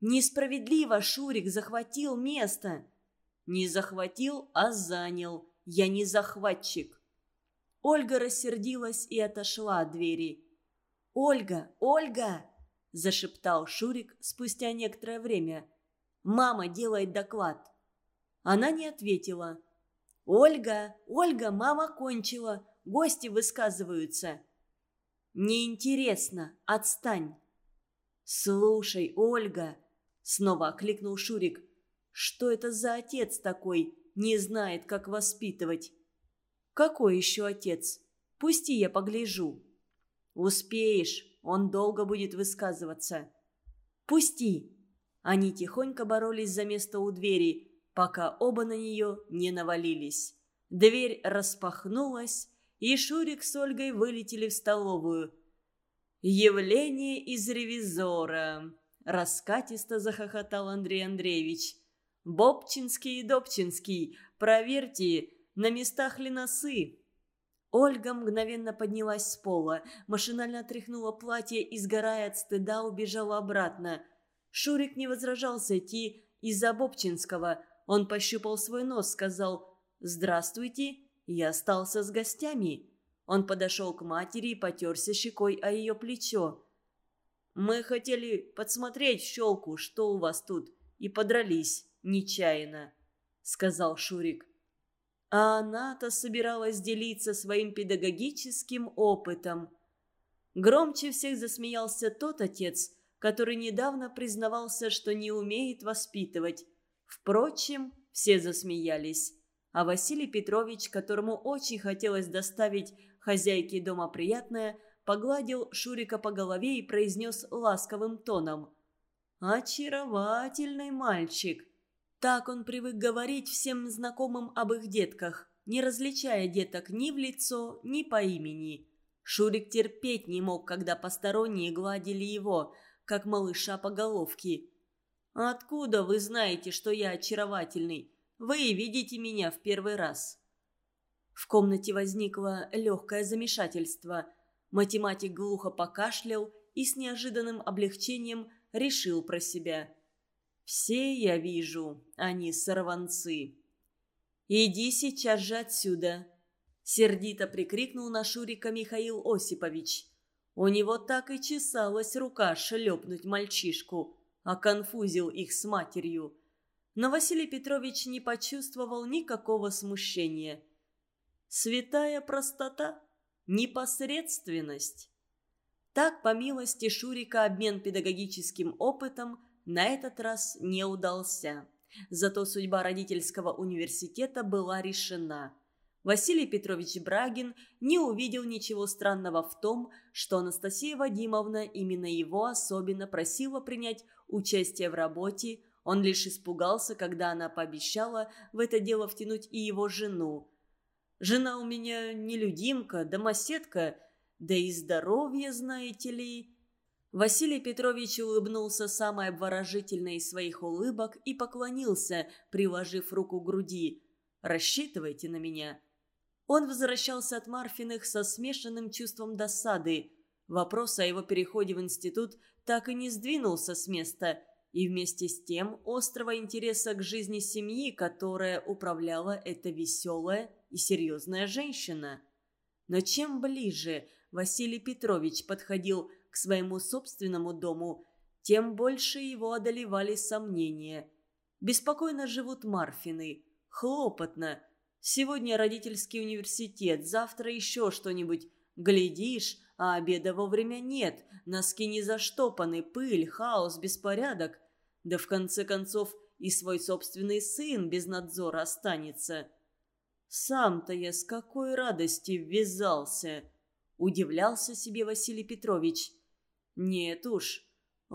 «Несправедливо Шурик захватил место». «Не захватил, а занял. Я не захватчик». Ольга рассердилась и отошла от двери. «Ольга! Ольга!» – зашептал Шурик спустя некоторое время. «Мама делает доклад». Она не ответила. «Ольга! Ольга! Мама кончила! Гости высказываются!» «Неинтересно! Отстань!» «Слушай, Ольга!» – снова окликнул Шурик. «Что это за отец такой? Не знает, как воспитывать». «Какой еще отец? Пусти я погляжу». «Успеешь, он долго будет высказываться». «Пусти!» Они тихонько боролись за место у двери, пока оба на нее не навалились. Дверь распахнулась, и Шурик с Ольгой вылетели в столовую. «Явление из ревизора!» – раскатисто захохотал Андрей Андреевич. «Бобчинский и Добчинский, проверьте, на местах ли носы?» Ольга мгновенно поднялась с пола, машинально отряхнула платье и, сгорая от стыда, убежала обратно. Шурик не возражал сойти из-за Бобчинского. Он пощупал свой нос, сказал «Здравствуйте» Я остался с гостями. Он подошел к матери и потерся щекой о ее плечо. «Мы хотели подсмотреть щелку, что у вас тут, и подрались нечаянно», — сказал Шурик. А она-то собиралась делиться своим педагогическим опытом. Громче всех засмеялся тот отец, который недавно признавался, что не умеет воспитывать. Впрочем, все засмеялись а Василий Петрович, которому очень хотелось доставить хозяйке дома приятное, погладил Шурика по голове и произнес ласковым тоном. «Очаровательный мальчик!» Так он привык говорить всем знакомым об их детках, не различая деток ни в лицо, ни по имени. Шурик терпеть не мог, когда посторонние гладили его, как малыша по головке. «Откуда вы знаете, что я очаровательный? Вы видите меня в первый раз». В комнате возникло легкое замешательство. Математик глухо покашлял и с неожиданным облегчением решил про себя. «Все я вижу, они сорванцы». «Иди сейчас же отсюда!» Сердито прикрикнул на Шурика Михаил Осипович. У него так и чесалась рука шлепнуть мальчишку, а конфузил их с матерью но Василий Петрович не почувствовал никакого смущения. Святая простота, непосредственность. Так, по милости Шурика, обмен педагогическим опытом на этот раз не удался. Зато судьба родительского университета была решена. Василий Петрович Брагин не увидел ничего странного в том, что Анастасия Вадимовна именно его особенно просила принять участие в работе он лишь испугался, когда она пообещала в это дело втянуть и его жену. «Жена у меня нелюдимка, домоседка, да и здоровье, знаете ли...» Василий Петрович улыбнулся самой обворожительной из своих улыбок и поклонился, приложив руку к груди. «Рассчитывайте на меня». Он возвращался от Марфиных со смешанным чувством досады. Вопрос о его переходе в институт так и не сдвинулся с места – и вместе с тем острого интереса к жизни семьи, которая управляла эта веселая и серьезная женщина. Но чем ближе Василий Петрович подходил к своему собственному дому, тем больше его одолевали сомнения. Беспокойно живут Марфины, хлопотно. Сегодня родительский университет, завтра еще что-нибудь. Глядишь, а обеда вовремя нет, носки не заштопаны, пыль, хаос, беспорядок. Да в конце концов и свой собственный сын без надзора останется. Сам-то я с какой радости ввязался!» Удивлялся себе Василий Петрович. «Нет уж,